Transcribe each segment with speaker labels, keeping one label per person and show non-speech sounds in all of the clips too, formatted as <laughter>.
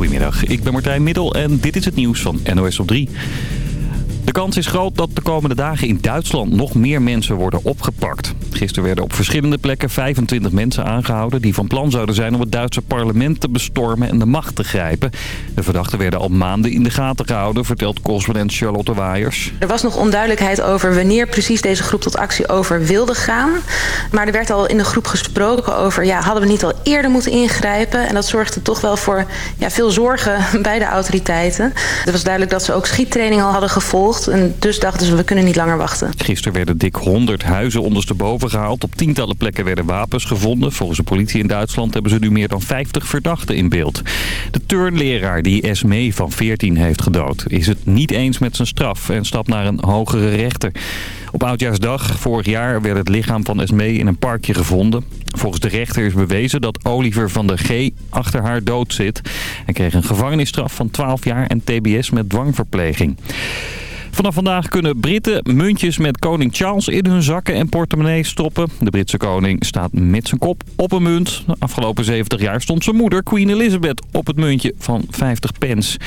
Speaker 1: Goedemiddag, ik ben Martijn Middel en dit is het nieuws van NOS op 3. De kans is groot dat de komende dagen in Duitsland nog meer mensen worden opgepakt. Gisteren werden op verschillende plekken 25 mensen aangehouden... die van plan zouden zijn om het Duitse parlement te bestormen en de macht te grijpen. De verdachten werden al maanden in de gaten gehouden, vertelt correspondent Charlotte Waaiers.
Speaker 2: Er was nog onduidelijkheid over wanneer precies deze groep tot actie over wilde gaan. Maar er werd al in de groep gesproken over... ja, hadden we niet al eerder moeten ingrijpen? En dat zorgde toch wel voor ja, veel zorgen <laughs> bij de autoriteiten. Het was duidelijk dat ze ook schiettraining al hadden gevolgd en dus dachten ze, we kunnen niet langer wachten.
Speaker 1: Gisteren werden dik 100 huizen ondersteboven Op tientallen plekken werden wapens gevonden. Volgens de politie in Duitsland hebben ze nu meer dan 50 verdachten in beeld. De turnleraar die Esmee van 14 heeft gedood... is het niet eens met zijn straf en stapt naar een hogere rechter. Op Oudjaarsdag vorig jaar werd het lichaam van Esmee in een parkje gevonden. Volgens de rechter is bewezen dat Oliver van der G achter haar dood zit. Hij kreeg een gevangenisstraf van 12 jaar en tbs met dwangverpleging. Vanaf vandaag kunnen Britten muntjes met koning Charles in hun zakken en portemonnee stoppen. De Britse koning staat met zijn kop op een munt. De afgelopen 70 jaar stond zijn moeder, Queen Elizabeth, op het muntje van 50 pence.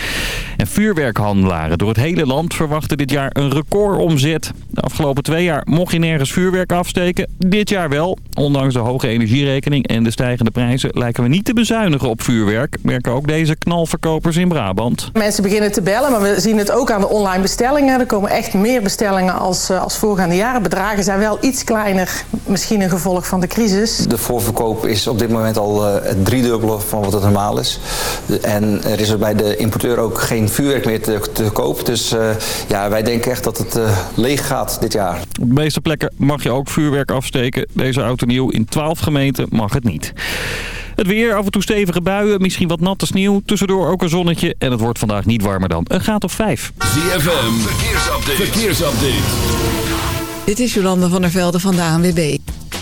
Speaker 1: En vuurwerkhandelaren door het hele land verwachten dit jaar een recordomzet. De afgelopen twee jaar mocht je nergens vuurwerk afsteken. Dit jaar wel. Ondanks de hoge energierekening en de stijgende prijzen lijken we niet te bezuinigen op vuurwerk. Merken ook deze knalverkopers in Brabant.
Speaker 3: Mensen beginnen te bellen, maar we zien het ook aan de online bestellingen. Er komen echt meer bestellingen als, eh, als voorgaande jaren. Bedragen zijn wel iets kleiner, misschien een gevolg van de crisis.
Speaker 4: De voorverkoop is op dit moment al uh, het driedubbele van wat het normaal is. En er is er bij de importeur ook geen vuurwerk meer te, te koop. Dus uh, ja, wij denken echt dat het leeg gaat dit jaar.
Speaker 1: Op de meeste plekken mag je ook vuurwerk afsteken. Deze auto nieuw in 12 gemeenten mag het niet. Het weer, af en toe stevige buien, misschien wat natte sneeuw. Tussendoor ook een zonnetje en het wordt vandaag niet warmer dan een graad of 5.
Speaker 5: ZFM, verkeersupdate. verkeersupdate.
Speaker 6: Dit is Jolanda van der Velde van de ANWB.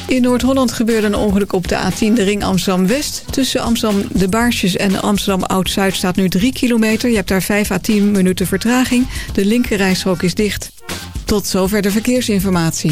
Speaker 6: In Noord-Holland gebeurde een ongeluk op de A10, de ring Amsterdam-West. Tussen Amsterdam De Baarsjes en Amsterdam Oud-Zuid staat nu 3 kilometer. Je hebt daar 5 à 10 minuten vertraging. De linkerrijstrook is dicht. Tot zover de verkeersinformatie.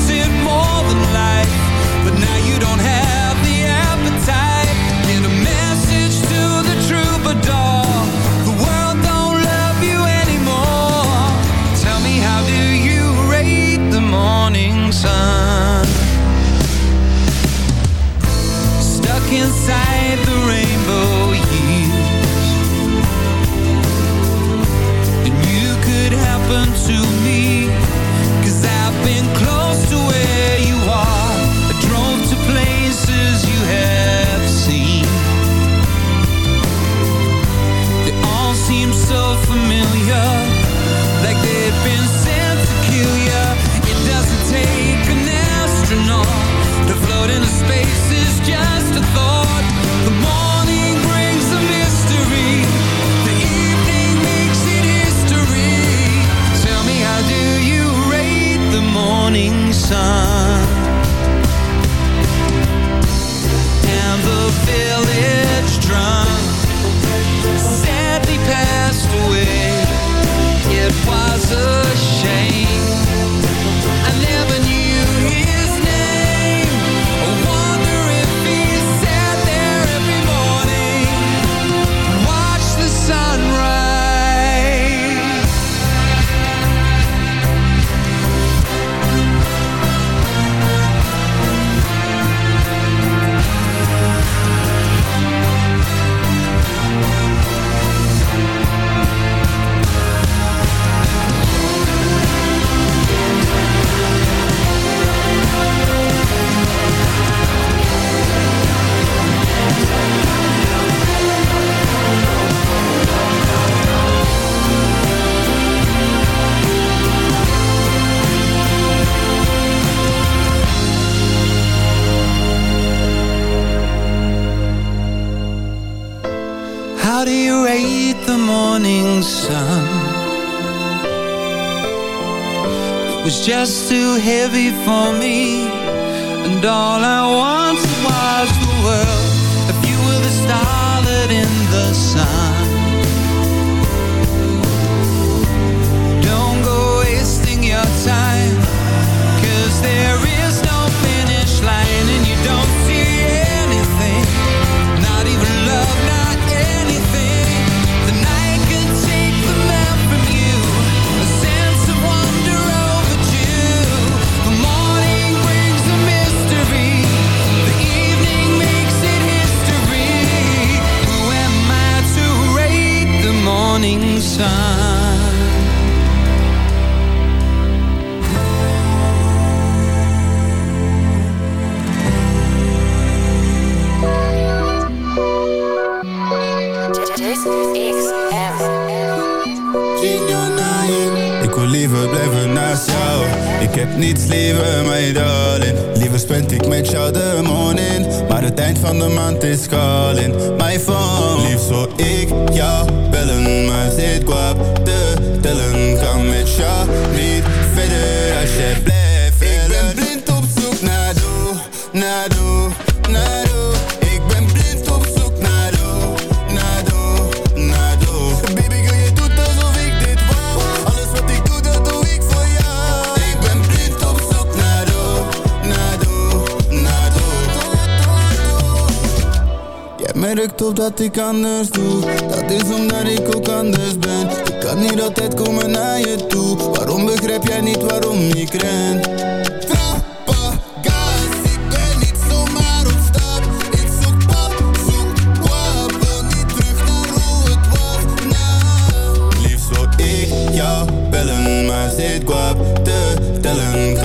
Speaker 7: for me. Totdat
Speaker 8: ik anders doe, dat is omdat ik ook anders ben. Ik kan niet altijd komen naar je toe. Waarom begrijp jij niet waarom ik rent? Trappagaas, ik ben niet zomaar op stap. Ik zoek pap, zoek bab. Wil niet terug naar hoe het was, na. Liefst wou ik jou bellen, maar zit kwaad te tellen.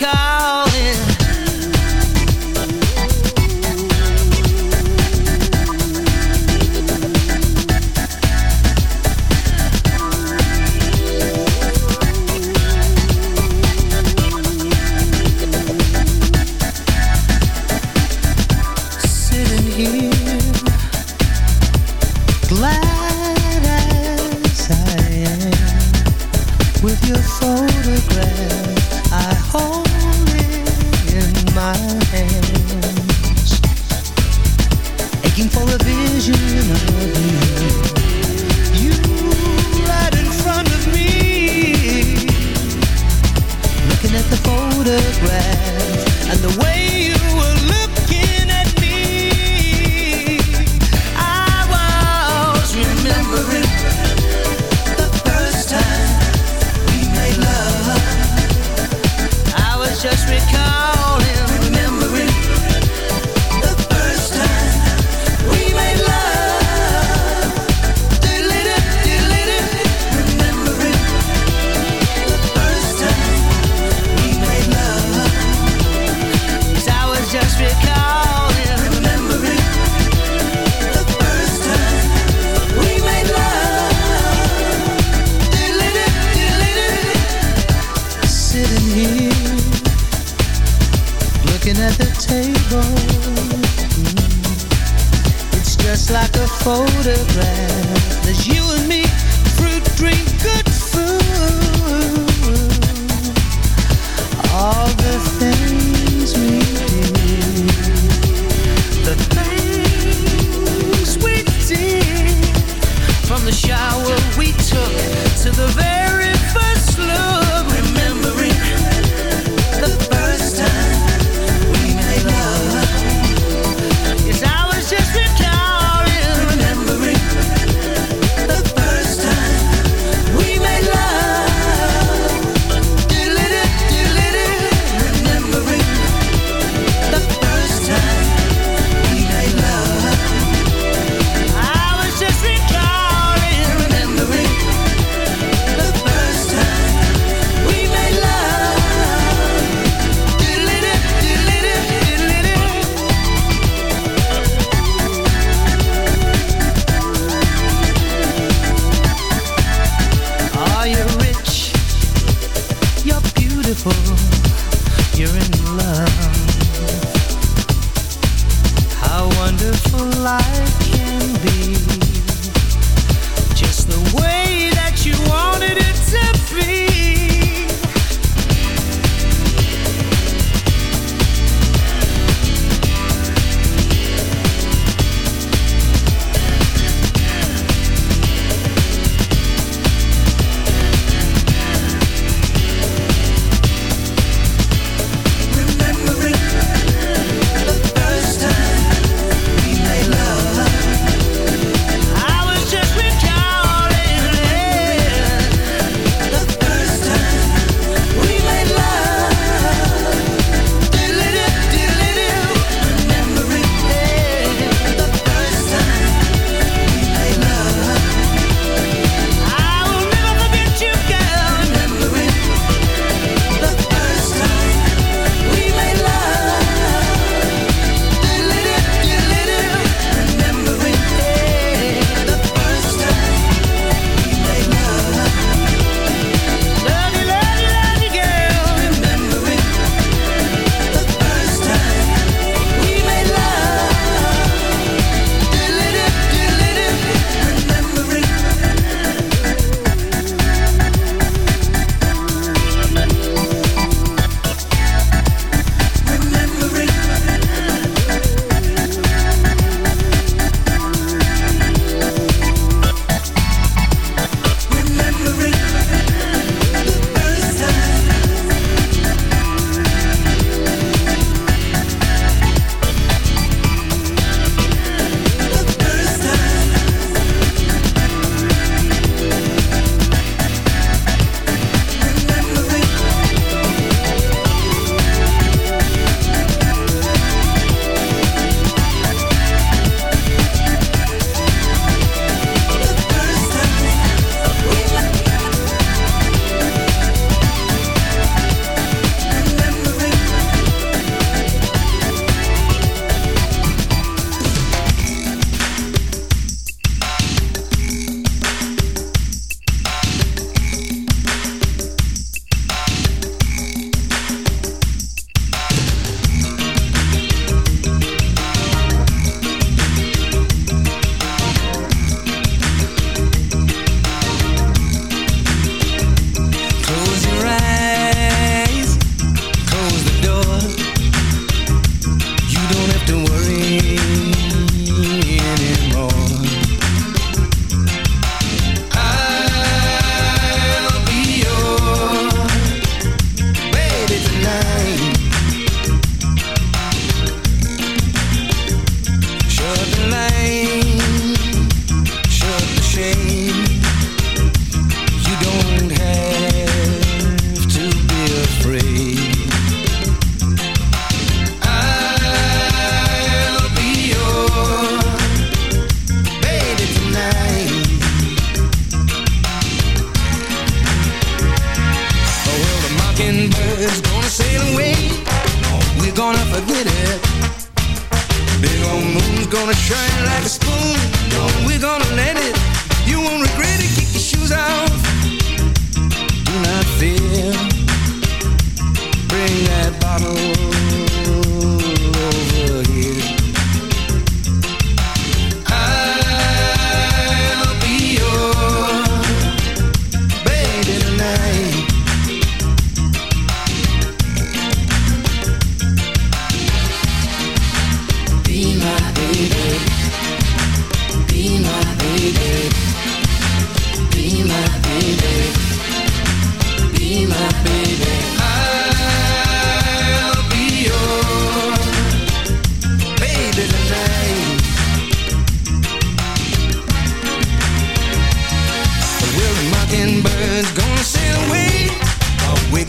Speaker 7: car the table. Mm. It's just like a photograph. There's you and me, fruit, drink, good food. All the things we. The things we did. From the shower we took to the very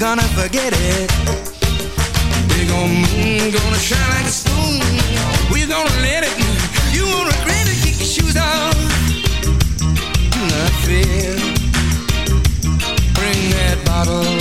Speaker 7: gonna forget it? Big old moon gonna shine like a spoon. We're gonna let it. You won't regret it. Kick your shoes off. Do not fear. Bring that bottle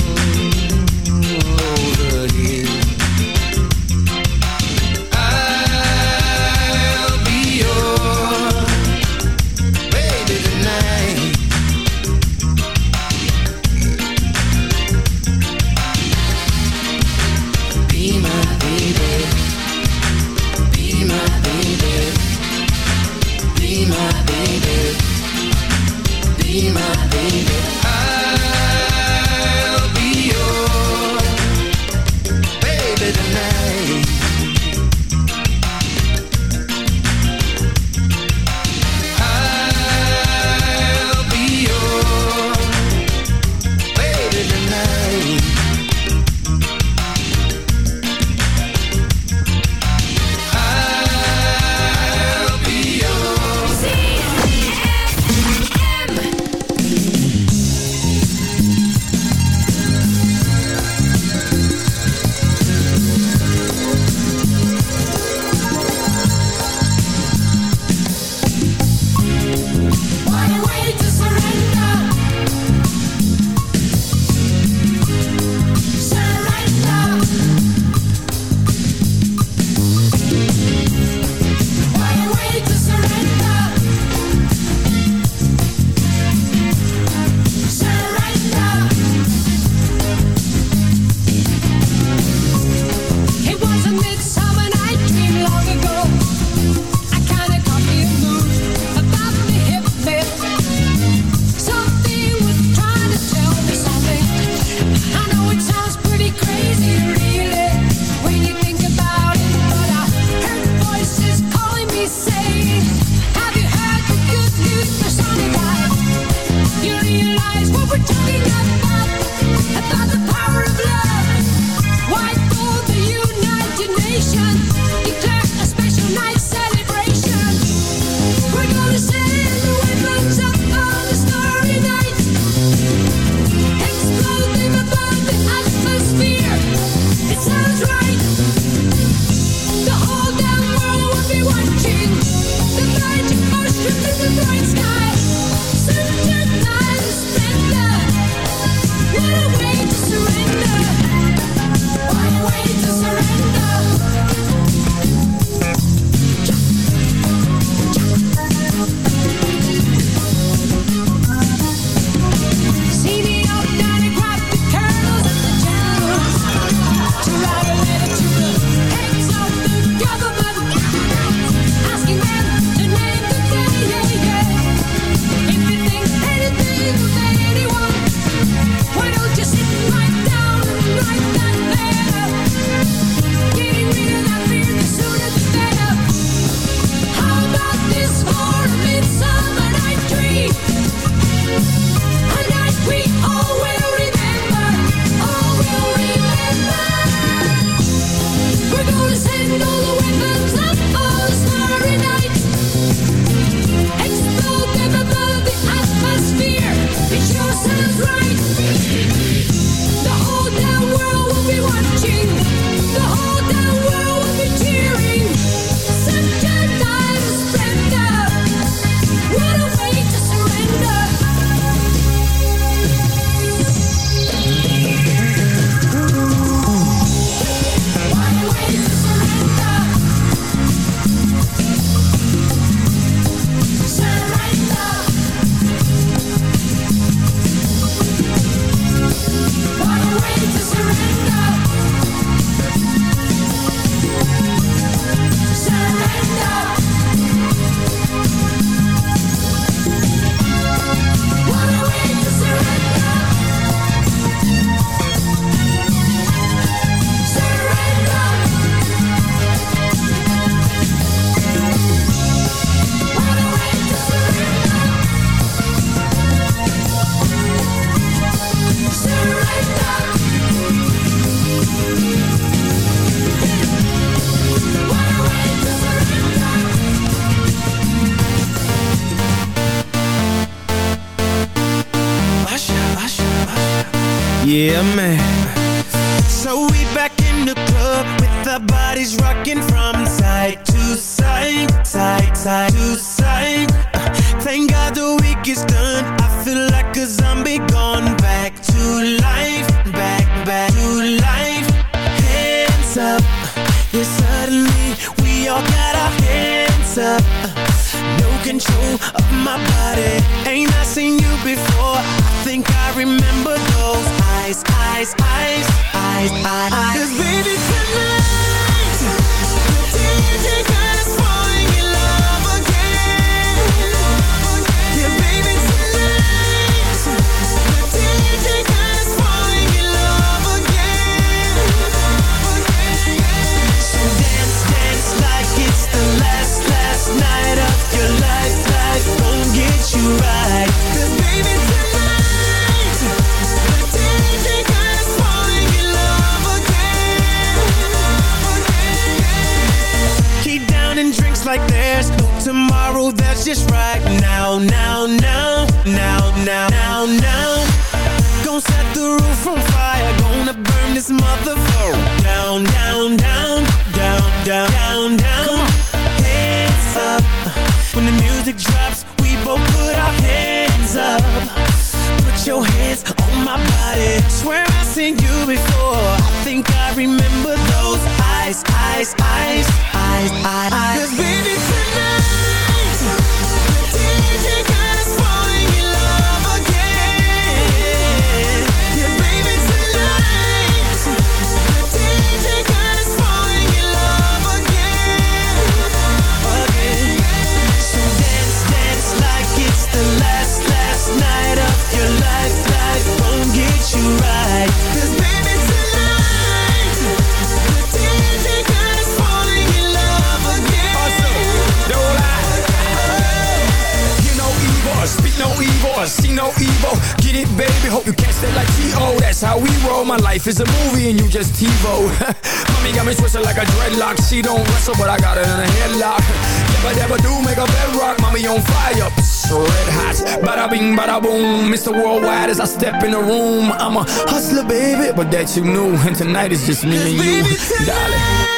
Speaker 9: Bada bing, bada boom. Mr. Worldwide as I step in the room. I'm a hustler, baby, but that you knew. And tonight is just me and you, baby, tonight, darling.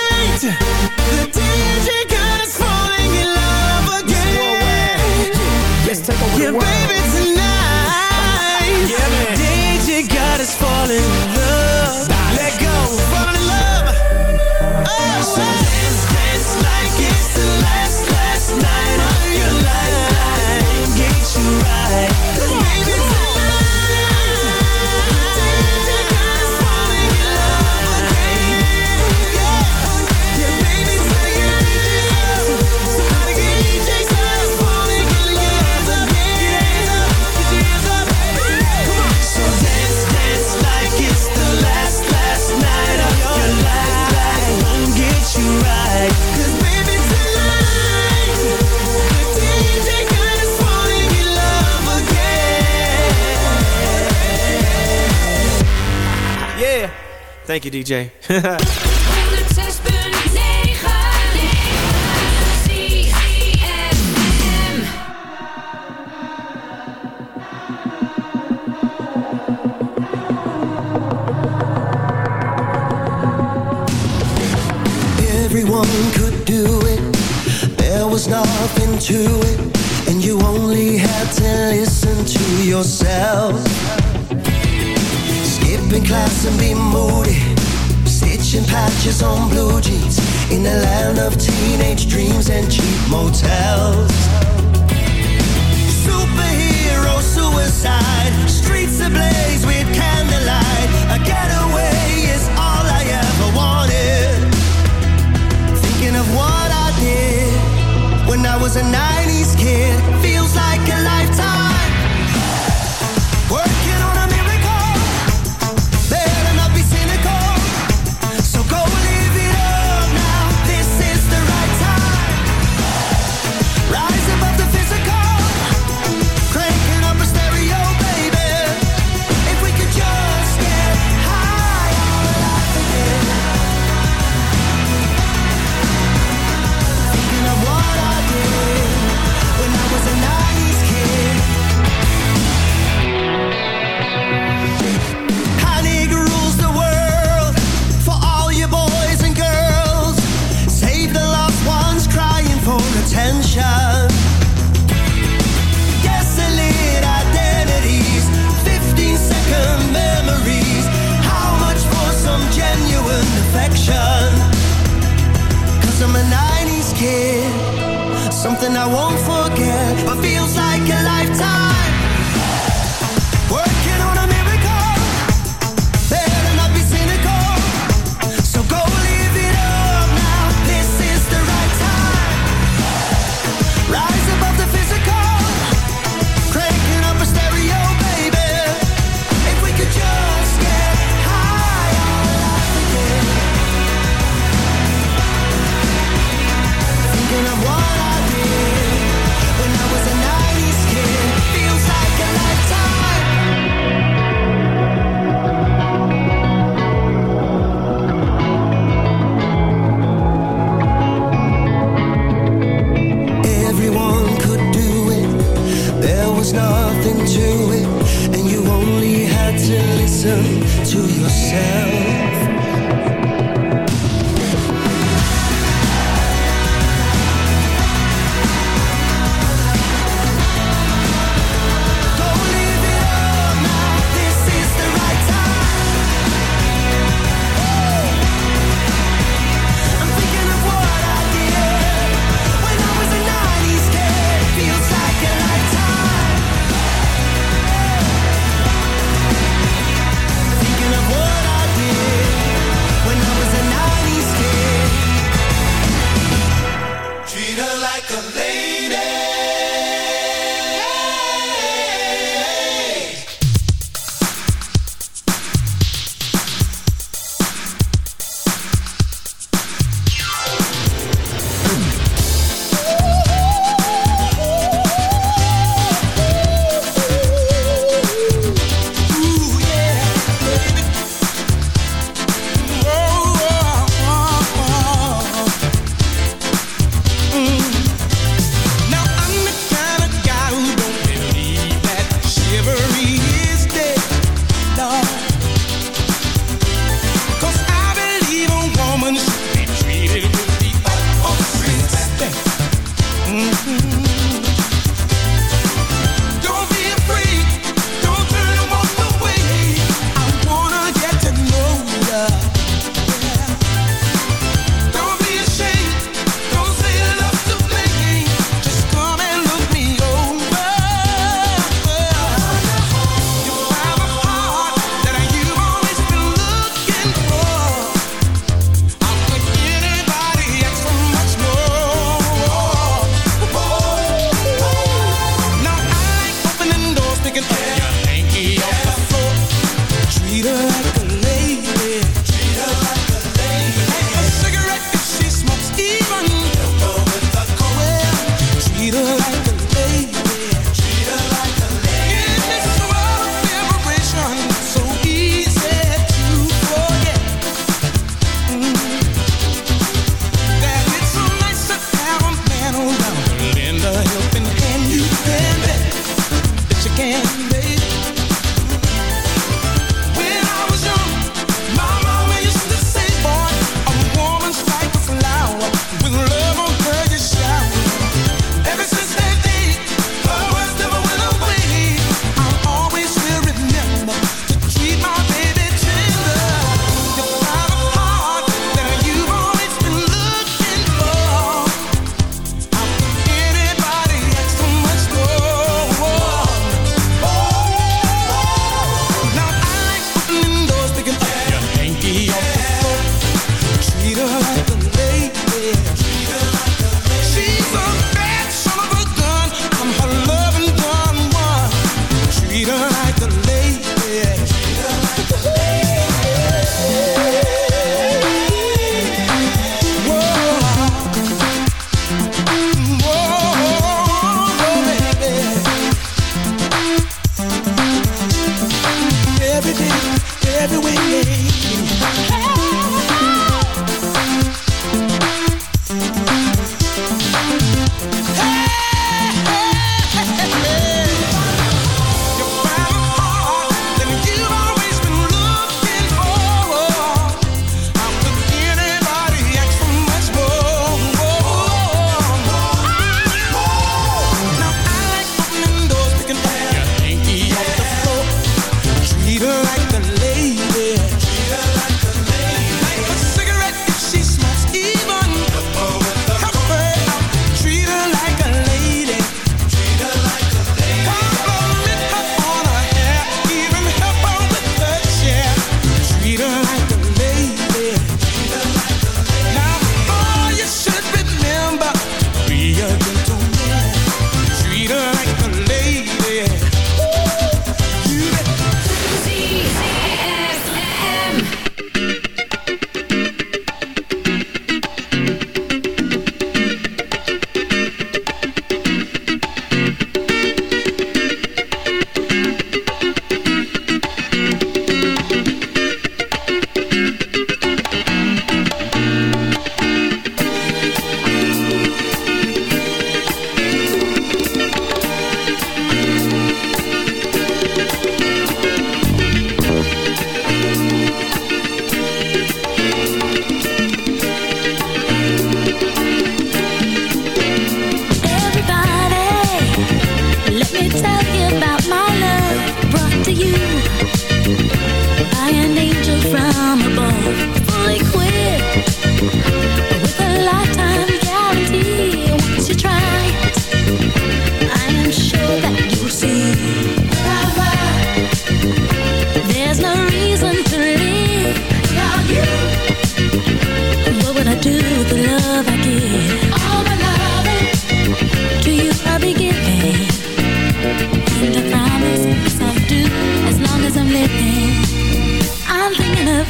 Speaker 10: The DJ got us falling in love again.
Speaker 9: Let's take over
Speaker 10: yeah,
Speaker 9: the world. Yeah,
Speaker 10: baby, tonight. Yeah, man. DJ got us falling in love. Thank you, DJ.
Speaker 11: Everyone could do it. There was nothing to it. And you only had to listen to yourself in class and be moody. Stitching patches on blue jeans in the land of teenage dreams and cheap motels. Superhero suicide, streets ablaze.
Speaker 12: nothing to it, and you only had to listen to yourself.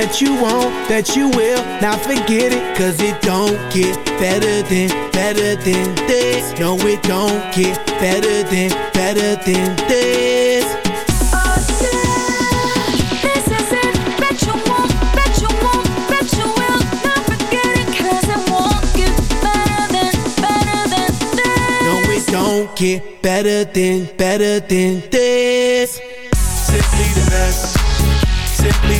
Speaker 13: Won't, you won't, bet you will. Now forget it, cause it don't get better than, better than this. No, it don't get better than, better than this.
Speaker 12: This is it. Bet you won't, you won't, you will. Not forget it, 'cause it won't get better than, better than this.
Speaker 13: No, it don't get better than, better than this. Simply the best, simply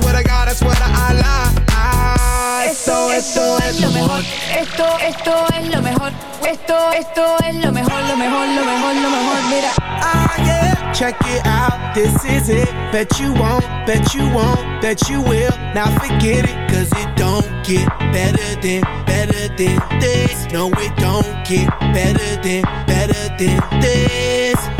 Speaker 9: I swear to God, I swear to Allah. Ah, esto, esto es lo mejor.
Speaker 14: Esto, esto es lo mejor. Esto, esto es lo mejor, lo mejor, lo mejor, lo mejor. Mira.
Speaker 13: Ah yeah, check it out, this is it. Bet you won't, bet you won't, bet you will. Now forget it, cause it don't get better than, better than this. No, it don't get better than, better than. This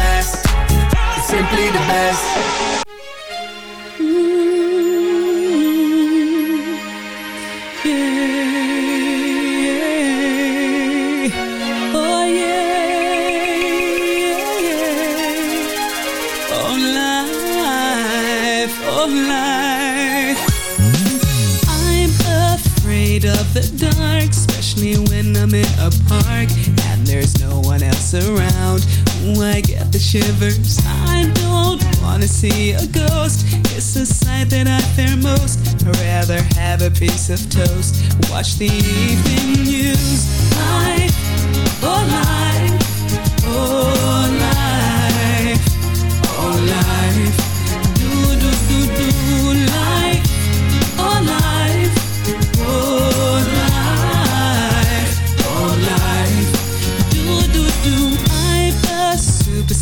Speaker 7: Life, oh life. I'm afraid of the dark, especially when I'm in a park there's no one else around. Ooh, I get the shivers. I don't wanna see a ghost. It's a sight that I fear most. I'd rather have a piece of toast. Watch the evening news. Life,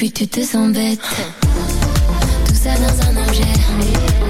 Speaker 15: puis tu te sens bête. Tout ça dans un objet.